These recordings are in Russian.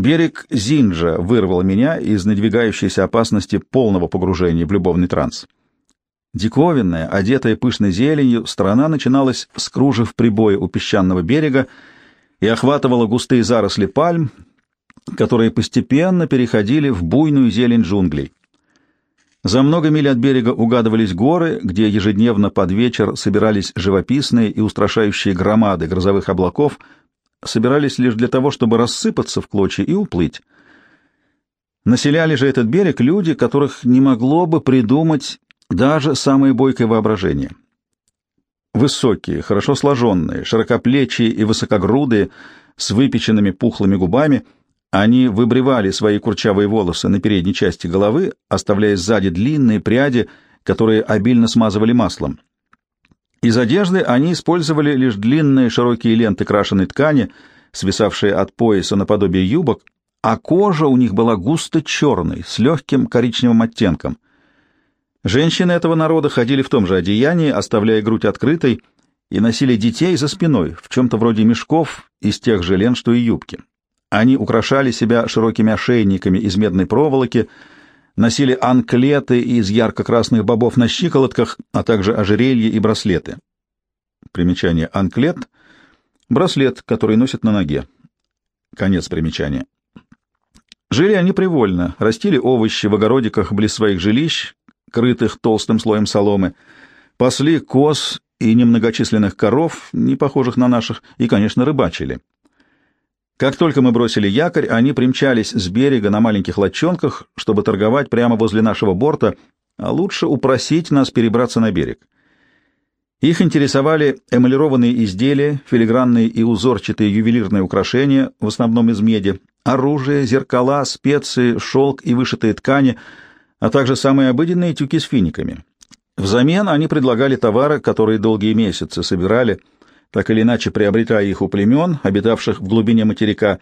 Берег Зинджа вырвал меня из надвигающейся опасности полного погружения в любовный транс. Диковинная, одетая пышной зеленью, страна начиналась с кружев прибоя у песчаного берега и охватывала густые заросли пальм, которые постепенно переходили в буйную зелень джунглей. За много миль от берега угадывались горы, где ежедневно под вечер собирались живописные и устрашающие громады грозовых облаков, собирались лишь для того, чтобы рассыпаться в клочья и уплыть. Населяли же этот берег люди, которых не могло бы придумать даже самое бойкое воображение. Высокие, хорошо сложенные, широкоплечие и высокогрудые, с выпеченными пухлыми губами, они выбривали свои курчавые волосы на передней части головы, оставляя сзади длинные пряди, которые обильно смазывали маслом. Из одежды они использовали лишь длинные широкие ленты крашеной ткани, свисавшие от пояса наподобие юбок, а кожа у них была густо черной, с легким коричневым оттенком — Женщины этого народа ходили в том же одеянии, оставляя грудь открытой, и носили детей за спиной, в чем-то вроде мешков из тех же лент, что и юбки. Они украшали себя широкими ошейниками из медной проволоки, носили анклеты из ярко-красных бобов на щиколотках, а также ожерелья и браслеты. Примечание «анклет» — браслет, который носят на ноге. Конец примечания. Жили они привольно, растили овощи в огородиках близ своих жилищ, крытых толстым слоем соломы, пасли коз и немногочисленных коров, не похожих на наших, и, конечно, рыбачили. Как только мы бросили якорь, они примчались с берега на маленьких лодчонках, чтобы торговать прямо возле нашего борта, а лучше упросить нас перебраться на берег. Их интересовали эмалированные изделия, филигранные и узорчатые ювелирные украшения, в основном из меди, оружие, зеркала, специи, шелк и вышитые ткани — а также самые обыденные тюки с финиками. Взамен они предлагали товары, которые долгие месяцы собирали, так или иначе приобретая их у племен, обитавших в глубине материка,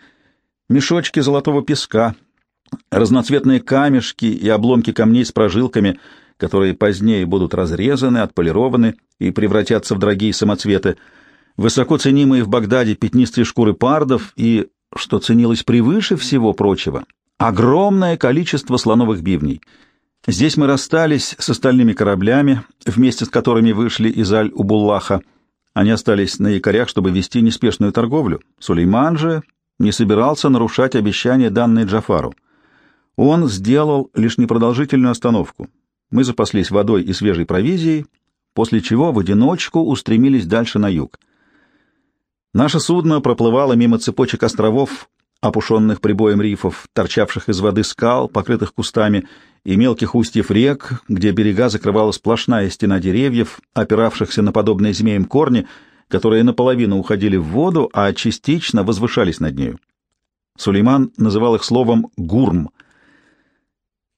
мешочки золотого песка, разноцветные камешки и обломки камней с прожилками, которые позднее будут разрезаны, отполированы и превратятся в дорогие самоцветы, высоко ценимые в Багдаде пятнистые шкуры пардов и, что ценилось превыше всего прочего, огромное количество слоновых бивней — Здесь мы расстались с остальными кораблями, вместе с которыми вышли из Аль-Убуллаха. Они остались на якорях, чтобы вести неспешную торговлю. Сулейман же не собирался нарушать обещания, данные Джафару. Он сделал лишь непродолжительную остановку. Мы запаслись водой и свежей провизией, после чего в одиночку устремились дальше на юг. Наше судно проплывало мимо цепочек островов, опушенных прибоем рифов, торчавших из воды скал, покрытых кустами, и мелких устьев рек, где берега закрывала сплошная стена деревьев, опиравшихся на подобные змеям корни, которые наполовину уходили в воду, а частично возвышались над нею. Сулейман называл их словом «гурм».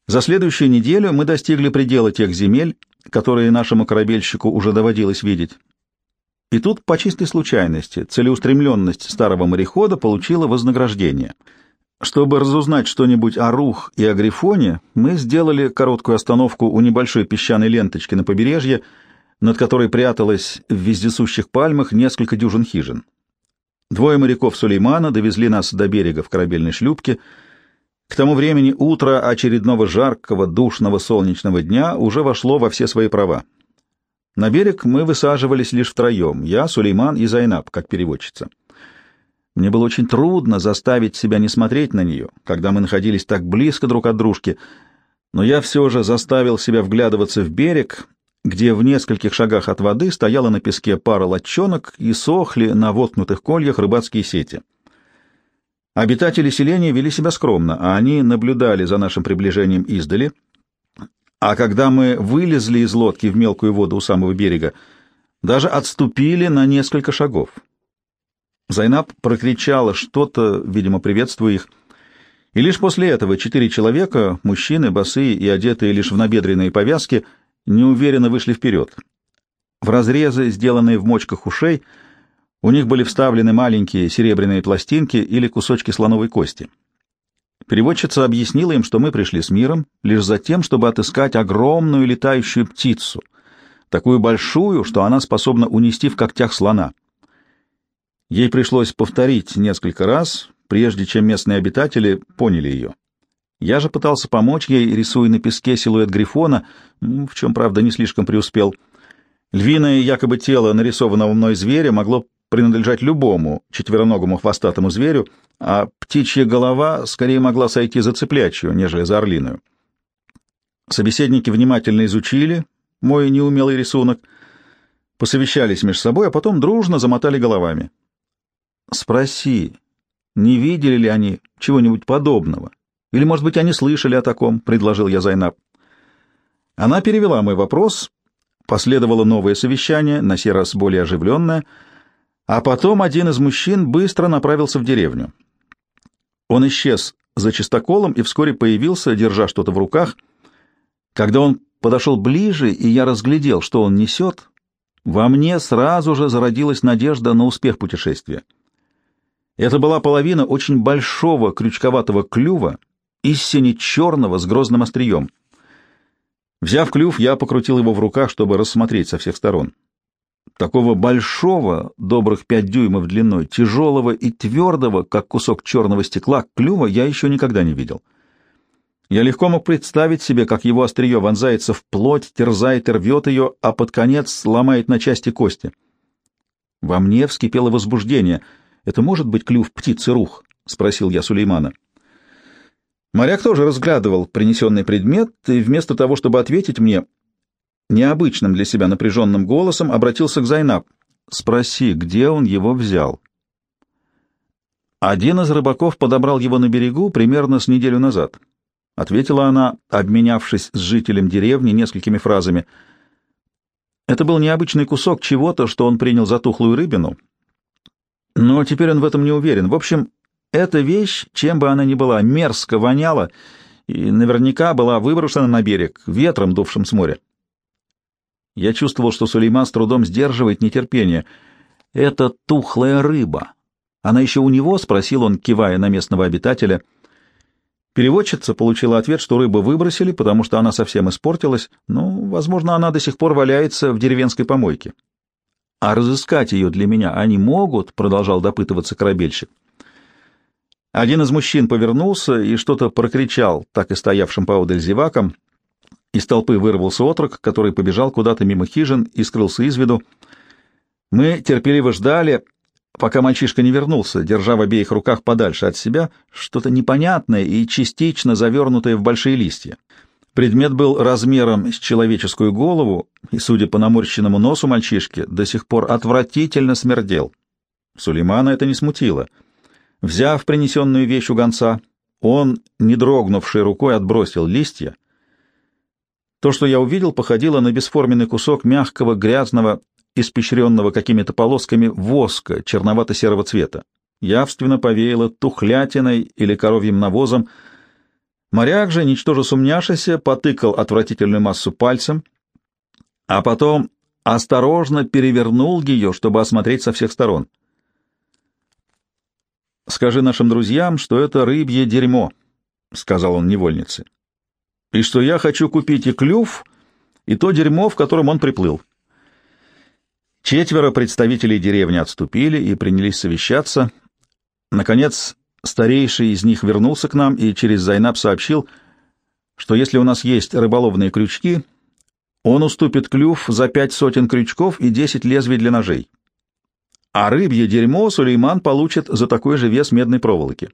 За следующую неделю мы достигли предела тех земель, которые нашему корабельщику уже доводилось видеть. И тут, по чистой случайности, целеустремленность старого морехода получила вознаграждение. Чтобы разузнать что-нибудь о Рух и о Грифоне, мы сделали короткую остановку у небольшой песчаной ленточки на побережье, над которой пряталось в вездесущих пальмах несколько дюжин хижин. Двое моряков Сулеймана довезли нас до берега в корабельной шлюпке. К тому времени утро очередного жаркого, душного солнечного дня уже вошло во все свои права. На берег мы высаживались лишь втроем, я, Сулейман и Зайнаб, как переводчица. Мне было очень трудно заставить себя не смотреть на нее, когда мы находились так близко друг от дружки, но я все же заставил себя вглядываться в берег, где в нескольких шагах от воды стояла на песке пара лодчонок и сохли на воткнутых кольях рыбацкие сети. Обитатели селения вели себя скромно, а они наблюдали за нашим приближением издали — а когда мы вылезли из лодки в мелкую воду у самого берега, даже отступили на несколько шагов. Зайнаб прокричала что-то, видимо, приветствуя их, и лишь после этого четыре человека, мужчины, босые и одетые лишь в набедренные повязки, неуверенно вышли вперед. В разрезы, сделанные в мочках ушей, у них были вставлены маленькие серебряные пластинки или кусочки слоновой кости. Переводчица объяснила им, что мы пришли с миром лишь за тем, чтобы отыскать огромную летающую птицу, такую большую, что она способна унести в когтях слона. Ей пришлось повторить несколько раз, прежде чем местные обитатели поняли ее. Я же пытался помочь ей, рисуя на песке силуэт грифона, в чем, правда, не слишком преуспел. Львиное якобы тело нарисованного мной зверя могло принадлежать любому четвероногому хвостатому зверю, а птичья голова скорее могла сойти за цыплячью, нежели за орлиную. Собеседники внимательно изучили мой неумелый рисунок, посовещались между собой, а потом дружно замотали головами. Спроси, не видели ли они чего-нибудь подобного? Или, может быть, они слышали о таком, — предложил я Зайнаб. Она перевела мой вопрос, последовало новое совещание, на сей раз более оживленное, а потом один из мужчин быстро направился в деревню. Он исчез за чистоколом и вскоре появился, держа что-то в руках. Когда он подошел ближе, и я разглядел, что он несет, во мне сразу же зародилась надежда на успех путешествия. Это была половина очень большого крючковатого клюва, из сине-черного с грозным острием. Взяв клюв, я покрутил его в руках, чтобы рассмотреть со всех сторон. Такого большого, добрых пять дюймов длиной, тяжелого и твердого, как кусок черного стекла, клюва я еще никогда не видел. Я легко мог представить себе, как его острие вонзается в плоть, терзает и рвет ее, а под конец ломает на части кости. Во мне вскипело возбуждение. «Это может быть клюв птицы-рух?» — спросил я Сулеймана. Моряк тоже разглядывал принесенный предмет, и вместо того, чтобы ответить мне, необычным для себя напряженным голосом обратился к Зайнаб. «Спроси, где он его взял?» Один из рыбаков подобрал его на берегу примерно с неделю назад. — ответила она, обменявшись с жителем деревни несколькими фразами. Это был необычный кусок чего-то, что он принял за тухлую рыбину. Но теперь он в этом не уверен. В общем, эта вещь, чем бы она ни была, мерзко воняла и наверняка была выброшена на берег, ветром, дувшим с моря. Я чувствовал, что Сулейман с трудом сдерживает нетерпение. «Это тухлая рыба. Она еще у него?» — спросил он, кивая на местного обитателя — Переводчица получила ответ, что рыбу выбросили, потому что она совсем испортилась, ну, возможно, она до сих пор валяется в деревенской помойке. «А разыскать ее для меня они могут?» — продолжал допытываться корабельщик. Один из мужчин повернулся и что-то прокричал, так и стоявшим поодаль зевакам. Из толпы вырвался отрок, который побежал куда-то мимо хижин и скрылся из виду. Мы терпеливо ждали, пока мальчишка не вернулся, держа в обеих руках подальше от себя что-то непонятное и частично завернутое в большие листья. Предмет был размером с человеческую голову и, судя по наморщенному носу мальчишки, до сих пор отвратительно смердел. Сулеймана это не смутило. Взяв принесенную вещь у гонца, он, не дрогнувшей рукой, отбросил листья. То, что я увидел, походило на бесформенный кусок мягкого, грязного испещренного какими-то полосками воска черновато-серого цвета. Явственно повеяло тухлятиной или коровьим навозом. Моряк же, ничтоже сумняшися, потыкал отвратительную массу пальцем, а потом осторожно перевернул ее, чтобы осмотреть со всех сторон. «Скажи нашим друзьям, что это рыбье дерьмо», — сказал он невольнице, — «и что я хочу купить и клюв, и то дерьмо, в котором он приплыл». Четверо представителей деревни отступили и принялись совещаться. Наконец, старейший из них вернулся к нам и через Зайнаб сообщил, что если у нас есть рыболовные крючки, он уступит клюв за пять сотен крючков и десять лезвий для ножей. А рыбье дерьмо Сулейман получит за такой же вес медной проволоки.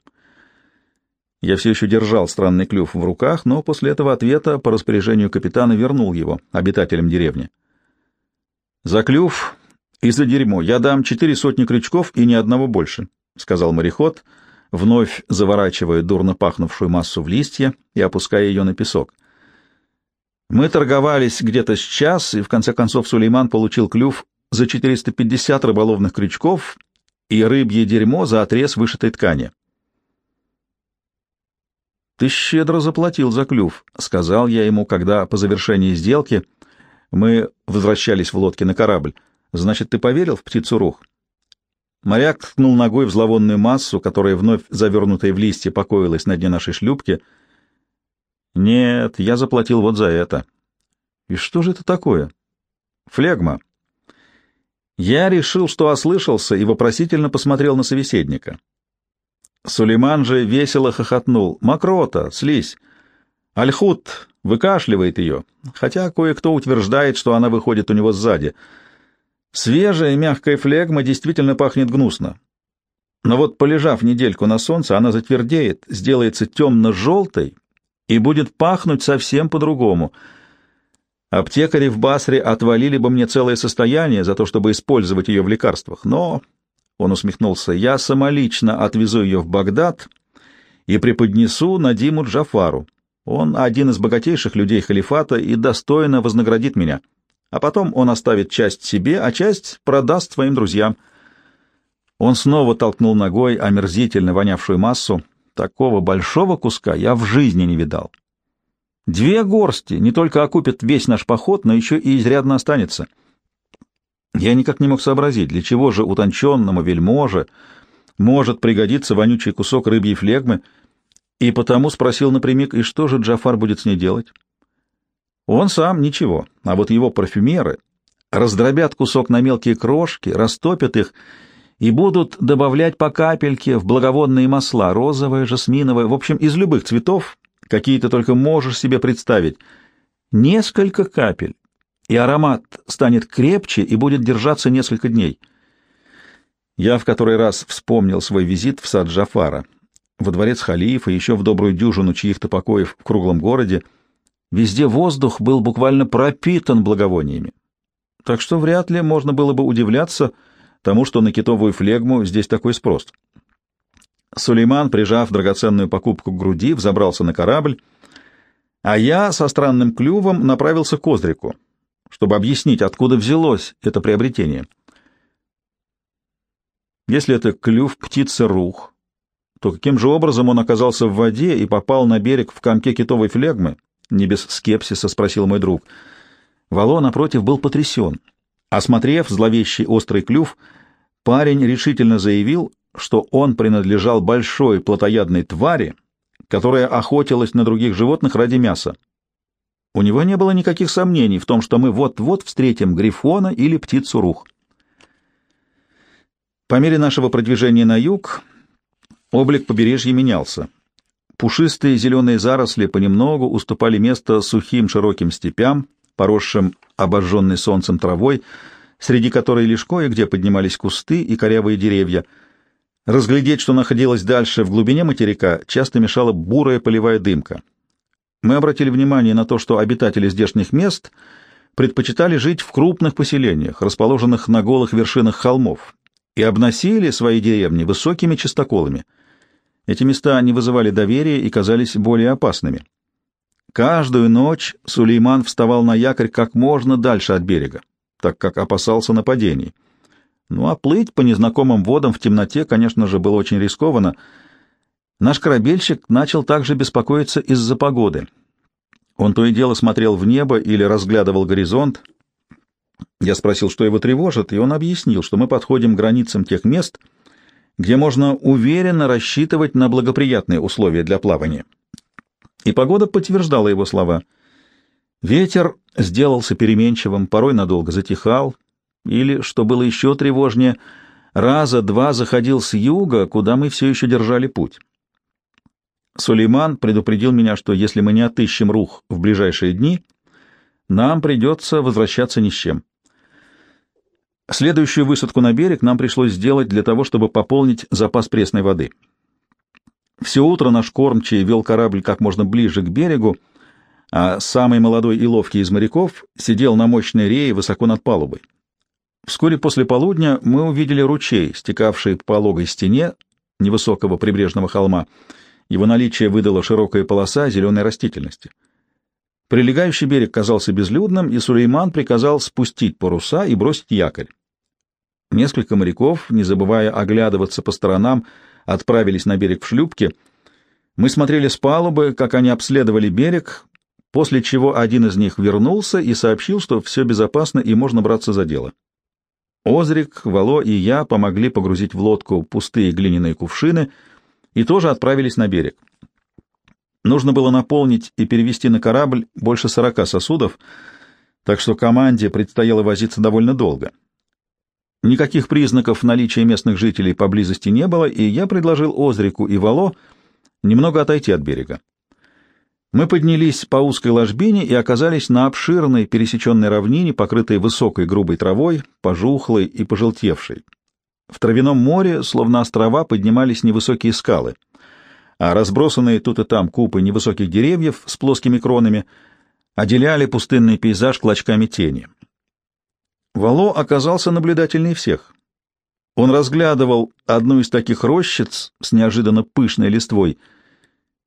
Я все еще держал странный клюв в руках, но после этого ответа по распоряжению капитана вернул его обитателям деревни. «За клюв и за дерьмо я дам четыре сотни крючков и ни одного больше», — сказал мореход, вновь заворачивая дурно пахнувшую массу в листья и опуская ее на песок. Мы торговались где-то с час, и в конце концов Сулейман получил клюв за 450 рыболовных крючков и рыбье дерьмо за отрез вышитой ткани. «Ты щедро заплатил за клюв», — сказал я ему, когда по завершении сделки — мы возвращались в лодке на корабль. Значит, ты поверил в птицу рух? Моряк ткнул ногой в зловонную массу, которая вновь завернутая в листья покоилась на дне нашей шлюпки. Нет, я заплатил вот за это. И что же это такое? Флегма. Я решил, что ослышался, и вопросительно посмотрел на собеседника. Сулейман же весело хохотнул. «Мокрота, слизь! Альхут выкашливает ее, хотя кое-кто утверждает, что она выходит у него сзади. Свежая мягкая флегма действительно пахнет гнусно. Но вот, полежав недельку на солнце, она затвердеет, сделается темно-желтой и будет пахнуть совсем по-другому. Аптекари в Басре отвалили бы мне целое состояние за то, чтобы использовать ее в лекарствах, но, — он усмехнулся, — я самолично отвезу ее в Багдад и преподнесу Надиму Джафару. Он один из богатейших людей халифата и достойно вознаградит меня. А потом он оставит часть себе, а часть продаст своим друзьям. Он снова толкнул ногой омерзительно вонявшую массу. Такого большого куска я в жизни не видал. Две горсти не только окупят весь наш поход, но еще и изрядно останется. Я никак не мог сообразить, для чего же утонченному вельможе может пригодиться вонючий кусок рыбьей флегмы, и потому спросил напрямик, и что же Джафар будет с ней делать? Он сам ничего, а вот его парфюмеры раздробят кусок на мелкие крошки, растопят их и будут добавлять по капельке в благовонные масла, розовое, жасминовое, в общем, из любых цветов, какие ты только можешь себе представить. Несколько капель, и аромат станет крепче и будет держаться несколько дней. Я в который раз вспомнил свой визит в сад Джафара, во дворец халифа, еще в добрую дюжину чьих-то покоев в круглом городе. Везде воздух был буквально пропитан благовониями. Так что вряд ли можно было бы удивляться, тому, что на китовую флегму здесь такой спрос. Сулейман, прижав драгоценную покупку к груди, взобрался на корабль, а я со странным клювом направился к Озрику, чтобы объяснить, откуда взялось это приобретение. Если это клюв птицы-рух, то каким же образом он оказался в воде и попал на берег в комке китовой флегмы? Не без скепсиса спросил мой друг. Вало, напротив, был потрясен. Осмотрев зловещий острый клюв, парень решительно заявил, что он принадлежал большой плотоядной твари, которая охотилась на других животных ради мяса. У него не было никаких сомнений в том, что мы вот-вот встретим грифона или птицу рух. По мере нашего продвижения на юг облик побережья менялся. Пушистые зеленые заросли понемногу уступали место сухим широким степям, поросшим обожженной солнцем травой, среди которой лишь кое-где поднимались кусты и корявые деревья. Разглядеть, что находилось дальше в глубине материка, часто мешала бурая полевая дымка. Мы обратили внимание на то, что обитатели здешних мест предпочитали жить в крупных поселениях, расположенных на голых вершинах холмов, и обносили свои деревни высокими частоколами. Эти места не вызывали доверия и казались более опасными. Каждую ночь Сулейман вставал на якорь как можно дальше от берега, так как опасался нападений. Ну а плыть по незнакомым водам в темноте, конечно же, было очень рискованно. Наш корабельщик начал также беспокоиться из-за погоды. Он то и дело смотрел в небо или разглядывал горизонт. Я спросил, что его тревожит, и он объяснил, что мы подходим к границам тех мест, где можно уверенно рассчитывать на благоприятные условия для плавания. И погода подтверждала его слова. Ветер сделался переменчивым, порой надолго затихал, или, что было еще тревожнее, раза два заходил с юга, куда мы все еще держали путь. Сулейман предупредил меня, что если мы не отыщем рух в ближайшие дни, нам придется возвращаться ни с чем. Следующую высадку на берег нам пришлось сделать для того, чтобы пополнить запас пресной воды — все утро наш кормчий вел корабль как можно ближе к берегу, а самый молодой и ловкий из моряков сидел на мощной рее высоко над палубой. Вскоре после полудня мы увидели ручей, стекавший по пологой стене невысокого прибрежного холма. Его наличие выдало широкая полоса зеленой растительности. Прилегающий берег казался безлюдным, и Сулейман приказал спустить паруса и бросить якорь. Несколько моряков, не забывая оглядываться по сторонам, отправились на берег в шлюпке. Мы смотрели с палубы, как они обследовали берег, после чего один из них вернулся и сообщил, что все безопасно и можно браться за дело. Озрик, Вало и я помогли погрузить в лодку пустые глиняные кувшины и тоже отправились на берег. Нужно было наполнить и перевести на корабль больше сорока сосудов, так что команде предстояло возиться довольно долго. Никаких признаков наличия местных жителей поблизости не было, и я предложил Озрику и Вало немного отойти от берега. Мы поднялись по узкой ложбине и оказались на обширной пересеченной равнине, покрытой высокой грубой травой, пожухлой и пожелтевшей. В травяном море, словно острова, поднимались невысокие скалы, а разбросанные тут и там купы невысоких деревьев с плоскими кронами отделяли пустынный пейзаж клочками тени. Вало оказался наблюдательнее всех. Он разглядывал одну из таких рощиц с неожиданно пышной листвой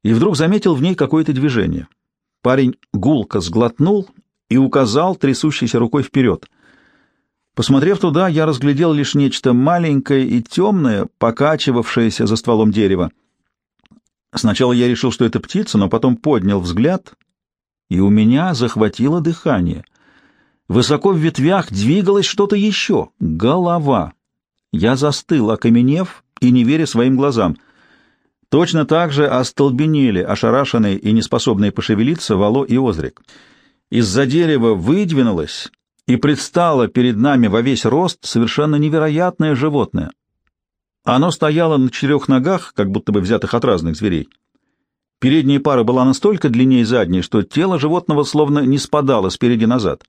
и вдруг заметил в ней какое-то движение. Парень гулко сглотнул и указал трясущейся рукой вперед. Посмотрев туда, я разглядел лишь нечто маленькое и темное, покачивавшееся за стволом дерева. Сначала я решил, что это птица, но потом поднял взгляд, и у меня захватило дыхание. Высоко в ветвях двигалось что-то еще — голова. Я застыл, окаменев и не веря своим глазам. Точно так же остолбенели, ошарашенные и неспособные пошевелиться Вало и Озрик. Из-за дерева выдвинулось и предстало перед нами во весь рост совершенно невероятное животное. Оно стояло на четырех ногах, как будто бы взятых от разных зверей. Передняя пара была настолько длиннее задней, что тело животного словно не спадало спереди назад.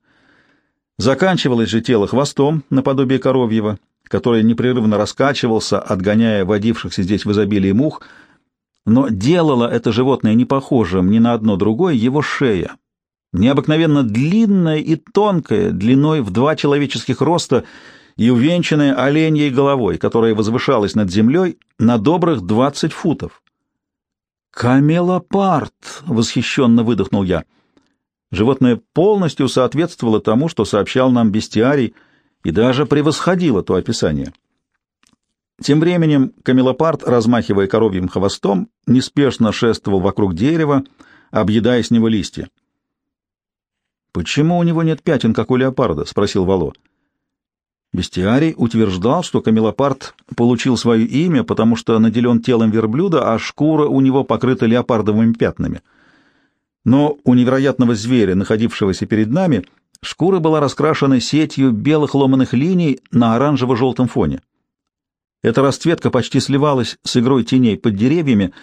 Заканчивалось же тело хвостом, наподобие коровьего, который непрерывно раскачивался, отгоняя водившихся здесь в изобилии мух, но делало это животное не похожим ни на одно другое его шея, необыкновенно длинная и тонкая, длиной в два человеческих роста и увенчанная оленьей головой, которая возвышалась над землей на добрых двадцать футов. «Камелопард!» — восхищенно выдохнул я. Животное полностью соответствовало тому, что сообщал нам бестиарий, и даже превосходило то описание. Тем временем камелопард, размахивая коровьим хвостом, неспешно шествовал вокруг дерева, объедая с него листья. «Почему у него нет пятен, как у леопарда?» — спросил Вало. Бестиарий утверждал, что камелопард получил свое имя, потому что наделен телом верблюда, а шкура у него покрыта леопардовыми пятнами. Но у невероятного зверя, находившегося перед нами, шкура была раскрашена сетью белых ломаных линий на оранжево-желтом фоне. Эта расцветка почти сливалась с игрой теней под деревьями,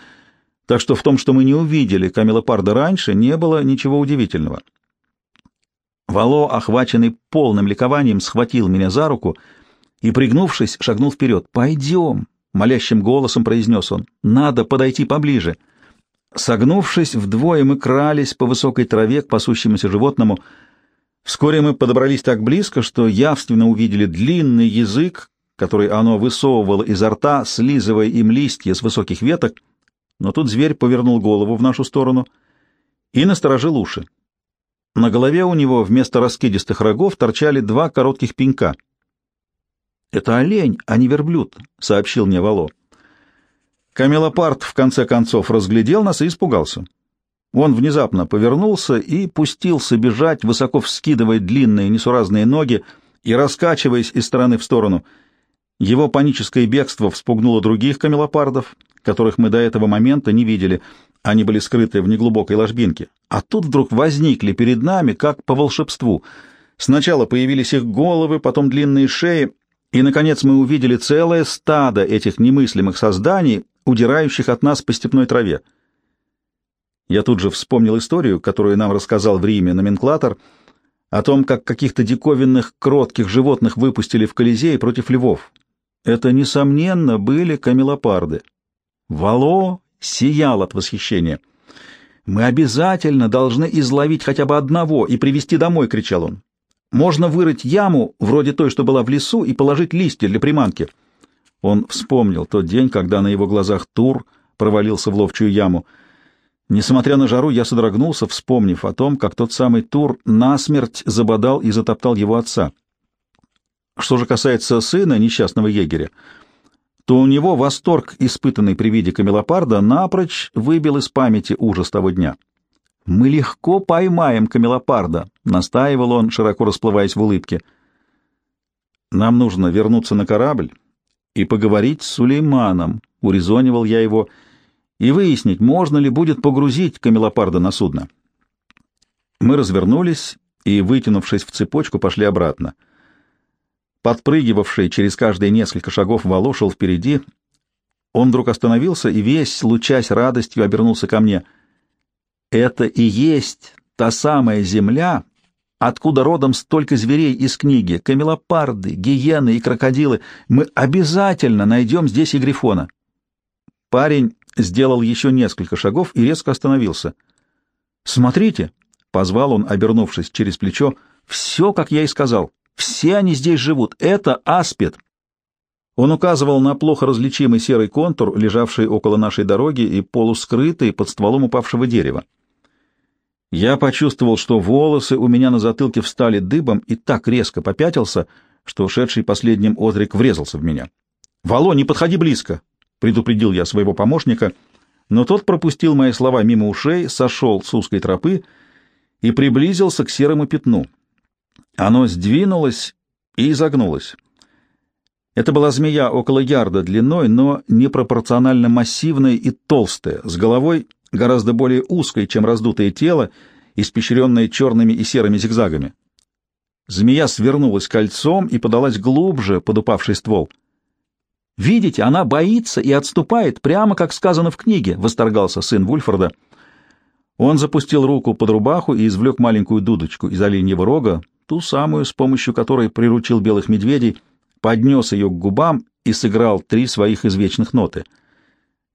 так что в том, что мы не увидели камелопарда раньше, не было ничего удивительного. Вало, охваченный полным ликованием, схватил меня за руку и, пригнувшись, шагнул вперед. «Пойдем!» — молящим голосом произнес он. «Надо подойти поближе». Согнувшись, вдвое мы крались по высокой траве к пасущемуся животному. Вскоре мы подобрались так близко, что явственно увидели длинный язык, который оно высовывало изо рта, слизывая им листья с высоких веток, но тут зверь повернул голову в нашу сторону и насторожил уши. На голове у него вместо раскидистых рогов торчали два коротких пенька. «Это олень, а не верблюд», — сообщил мне Вало. Камелопард в конце концов разглядел нас и испугался. Он внезапно повернулся и пустился бежать, высоко вскидывая длинные несуразные ноги и раскачиваясь из стороны в сторону. Его паническое бегство вспугнуло других камелопардов, которых мы до этого момента не видели — они были скрыты в неглубокой ложбинке. А тут вдруг возникли перед нами, как по волшебству. Сначала появились их головы, потом длинные шеи, и, наконец, мы увидели целое стадо этих немыслимых созданий, удирающих от нас по степной траве. Я тут же вспомнил историю, которую нам рассказал в Риме номенклатор, о том, как каких-то диковинных кротких животных выпустили в Колизей против львов. Это, несомненно, были камелопарды. Вало сиял от восхищения. «Мы обязательно должны изловить хотя бы одного и привезти домой!» — кричал он. «Можно вырыть яму, вроде той, что была в лесу, и положить листья для приманки». Он вспомнил тот день, когда на его глазах Тур провалился в ловчую яму. Несмотря на жару, я содрогнулся, вспомнив о том, как тот самый Тур насмерть забодал и затоптал его отца. Что же касается сына несчастного егеря, то у него восторг, испытанный при виде камелопарда, напрочь выбил из памяти ужас того дня. «Мы легко поймаем камелопарда», — настаивал он, широко расплываясь в улыбке. «Нам нужно вернуться на корабль и поговорить с Сулейманом», — урезонивал я его, — «и выяснить, можно ли будет погрузить камелопарда на судно». Мы развернулись и, вытянувшись в цепочку, пошли обратно. Подпрыгивавший через каждые несколько шагов Вало шел впереди. Он вдруг остановился и весь, лучась радостью, обернулся ко мне. «Это и есть та самая земля, откуда родом столько зверей из книги, камелопарды, гиены и крокодилы. Мы обязательно найдем здесь и грифона». Парень сделал еще несколько шагов и резко остановился. «Смотрите!» — позвал он, обернувшись через плечо. «Все, как я и сказал. Все они здесь живут. Это аспид». Он указывал на плохо различимый серый контур, лежавший около нашей дороги и полускрытый под стволом упавшего дерева. Я почувствовал, что волосы у меня на затылке встали дыбом и так резко попятился, что ушедший последним Озрик врезался в меня. «Вало, не подходи близко!» — предупредил я своего помощника, но тот пропустил мои слова мимо ушей, сошел с узкой тропы и приблизился к серому пятну. Оно сдвинулось и изогнулось. Это была змея около ярда длиной, но непропорционально массивная и толстая, с головой гораздо более узкой, чем раздутое тело, испещренное черными и серыми зигзагами. Змея свернулась кольцом и подалась глубже под упавший ствол — Видите, она боится и отступает, прямо как сказано в книге, — восторгался сын Вульфорда. Он запустил руку под рубаху и извлек маленькую дудочку из оленьего рога, ту самую, с помощью которой приручил белых медведей, поднес ее к губам и сыграл три своих извечных ноты.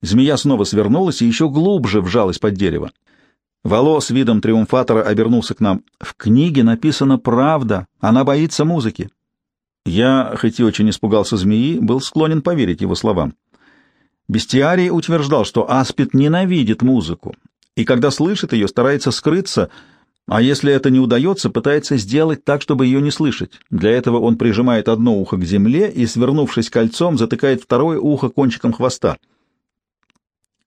Змея снова свернулась и еще глубже вжалась под дерево. Вало с видом триумфатора обернулся к нам. «В книге написана правда, она боится музыки. Я, хоть и очень испугался змеи, был склонен поверить его словам. Бестиарий утверждал, что аспид ненавидит музыку, и когда слышит ее, старается скрыться, а если это не удается, пытается сделать так, чтобы ее не слышать. Для этого он прижимает одно ухо к земле и, свернувшись кольцом, затыкает второе ухо кончиком хвоста.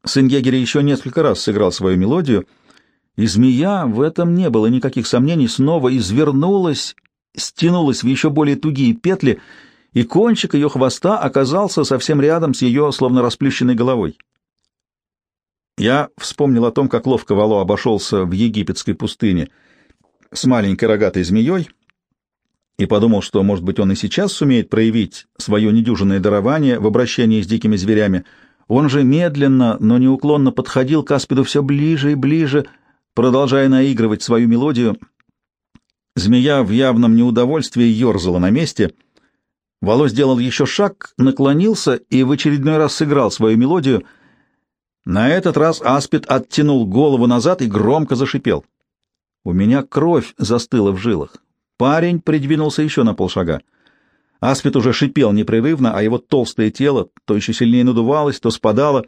Сын егеря еще несколько раз сыграл свою мелодию, и змея, в этом не было никаких сомнений, снова извернулась стянулась в еще более тугие петли, и кончик ее хвоста оказался совсем рядом с ее словно расплющенной головой. Я вспомнил о том, как ловко Вало обошелся в египетской пустыне с маленькой рогатой змеей, и подумал, что, может быть, он и сейчас сумеет проявить свое недюжинное дарование в обращении с дикими зверями. Он же медленно, но неуклонно подходил к Аспиду все ближе и ближе, продолжая наигрывать свою мелодию — Змея в явном неудовольствии ерзала на месте. Вало сделал еще шаг, наклонился и в очередной раз сыграл свою мелодию. На этот раз Аспид оттянул голову назад и громко зашипел. У меня кровь застыла в жилах. Парень придвинулся еще на полшага. Аспид уже шипел непрерывно, а его толстое тело то еще сильнее надувалось, то спадало.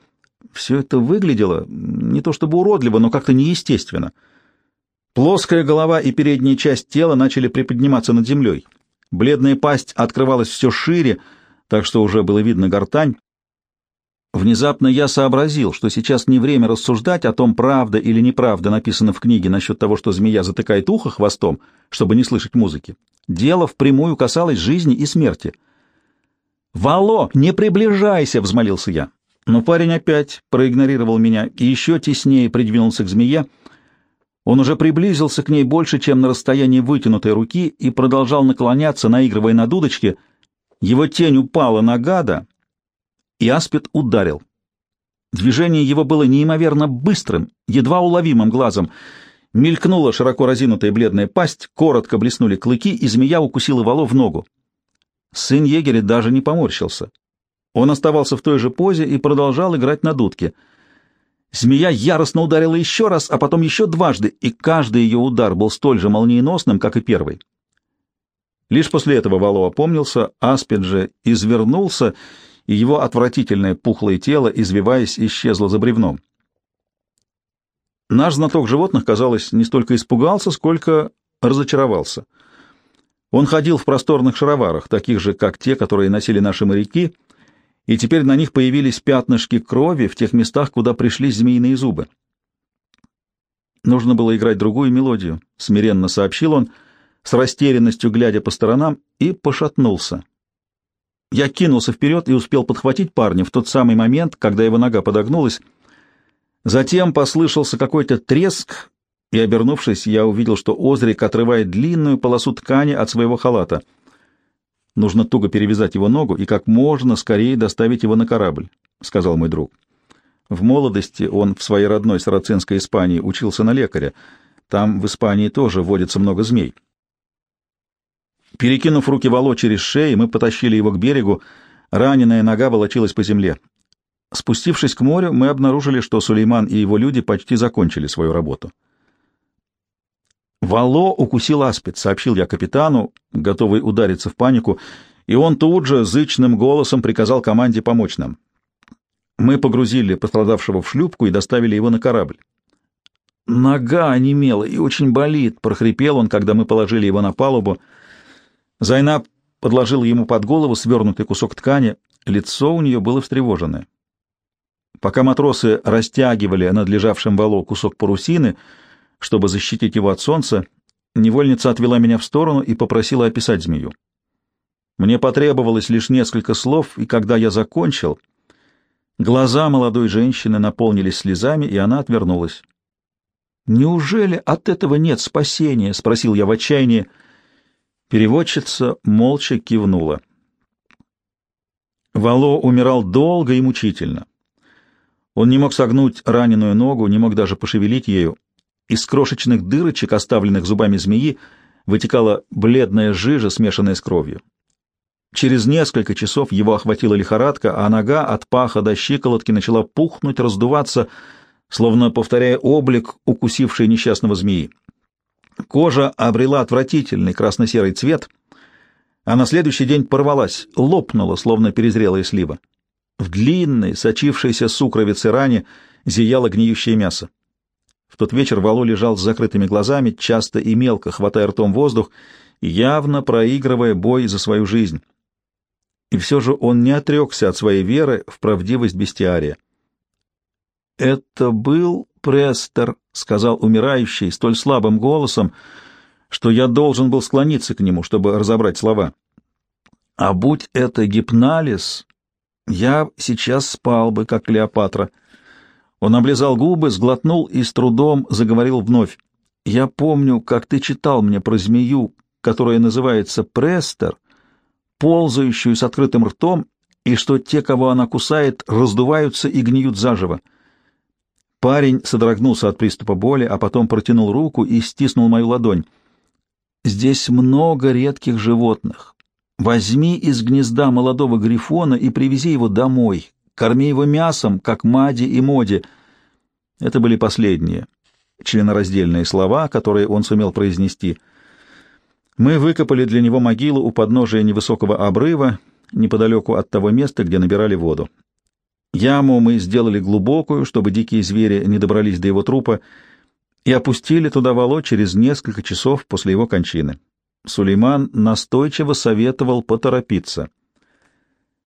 Все это выглядело не то чтобы уродливо, но как-то неестественно — Плоская голова и передняя часть тела начали приподниматься над землей. Бледная пасть открывалась все шире, так что уже было видно гортань. Внезапно я сообразил, что сейчас не время рассуждать о том, правда или неправда написано в книге насчет того, что змея затыкает ухо хвостом, чтобы не слышать музыки. Дело впрямую касалось жизни и смерти. «Вало, не приближайся!» — взмолился я. Но парень опять проигнорировал меня и еще теснее придвинулся к змее — он уже приблизился к ней больше, чем на расстоянии вытянутой руки, и продолжал наклоняться, наигрывая на дудочке. Его тень упала на гада, и Аспид ударил. Движение его было неимоверно быстрым, едва уловимым глазом. Мелькнула широко разинутая бледная пасть, коротко блеснули клыки, и змея укусила Вало в ногу. Сын егеря даже не поморщился. Он оставался в той же позе и продолжал играть на дудке — Змея яростно ударила еще раз, а потом еще дважды, и каждый ее удар был столь же молниеносным, как и первый. Лишь после этого Вало опомнился, Аспид же извернулся, и его отвратительное пухлое тело, извиваясь, исчезло за бревном. Наш знаток животных, казалось, не столько испугался, сколько разочаровался. Он ходил в просторных шароварах, таких же, как те, которые носили наши моряки, — и теперь на них появились пятнышки крови в тех местах, куда пришли змеиные зубы. Нужно было играть другую мелодию, — смиренно сообщил он, с растерянностью глядя по сторонам, и пошатнулся. Я кинулся вперед и успел подхватить парня в тот самый момент, когда его нога подогнулась. Затем послышался какой-то треск, и, обернувшись, я увидел, что Озрик отрывает длинную полосу ткани от своего халата — Нужно туго перевязать его ногу и как можно скорее доставить его на корабль, — сказал мой друг. В молодости он в своей родной сарацинской Испании учился на лекаря. Там в Испании тоже водится много змей. Перекинув руки Вало через шею, мы потащили его к берегу. Раненая нога волочилась по земле. Спустившись к морю, мы обнаружили, что Сулейман и его люди почти закончили свою работу. «Вало укусил аспид», — сообщил я капитану, готовый удариться в панику, и он тут же зычным голосом приказал команде помочь нам. Мы погрузили пострадавшего в шлюпку и доставили его на корабль. «Нога онемела и очень болит», — прохрипел он, когда мы положили его на палубу. Зайнаб подложил ему под голову свернутый кусок ткани. Лицо у нее было встревоженное. Пока матросы растягивали над лежавшим вало кусок парусины, чтобы защитить его от солнца, невольница отвела меня в сторону и попросила описать змею. Мне потребовалось лишь несколько слов, и когда я закончил, глаза молодой женщины наполнились слезами, и она отвернулась. «Неужели от этого нет спасения?» — спросил я в отчаянии. Переводчица молча кивнула. Вало умирал долго и мучительно. Он не мог согнуть раненую ногу, не мог даже пошевелить ею. Из крошечных дырочек, оставленных зубами змеи, вытекала бледная жижа, смешанная с кровью. Через несколько часов его охватила лихорадка, а нога от паха до щиколотки начала пухнуть, раздуваться, словно повторяя облик укусившей несчастного змеи. Кожа обрела отвратительный красно-серый цвет, а на следующий день порвалась, лопнула, словно перезрелая слива. В длинной, сочившейся сукровице ране зияло гниющее мясо. В тот вечер Вало лежал с закрытыми глазами, часто и мелко хватая ртом воздух, явно проигрывая бой за свою жизнь. И все же он не отрекся от своей веры в правдивость бестиария. «Это был Престер», — сказал умирающий столь слабым голосом, что я должен был склониться к нему, чтобы разобрать слова. «А будь это гипналис, я сейчас спал бы, как Клеопатра. Он облизал губы, сглотнул и с трудом заговорил вновь. Я помню, как ты читал мне про змею, которая называется Престер, ползающую с открытым ртом, и что те, кого она кусает, раздуваются и гниют заживо. Парень содрогнулся от приступа боли, а потом протянул руку и стиснул мою ладонь. Здесь много редких животных. Возьми из гнезда молодого грифона и привези его домой. Корми его мясом, как Мади и Моди. Это были последние членораздельные слова, которые он сумел произнести. Мы выкопали для него могилу у подножия невысокого обрыва, неподалеку от того места, где набирали воду. Яму мы сделали глубокую, чтобы дикие звери не добрались до его трупа, и опустили туда вало через несколько часов после его кончины. Сулейман настойчиво советовал поторопиться.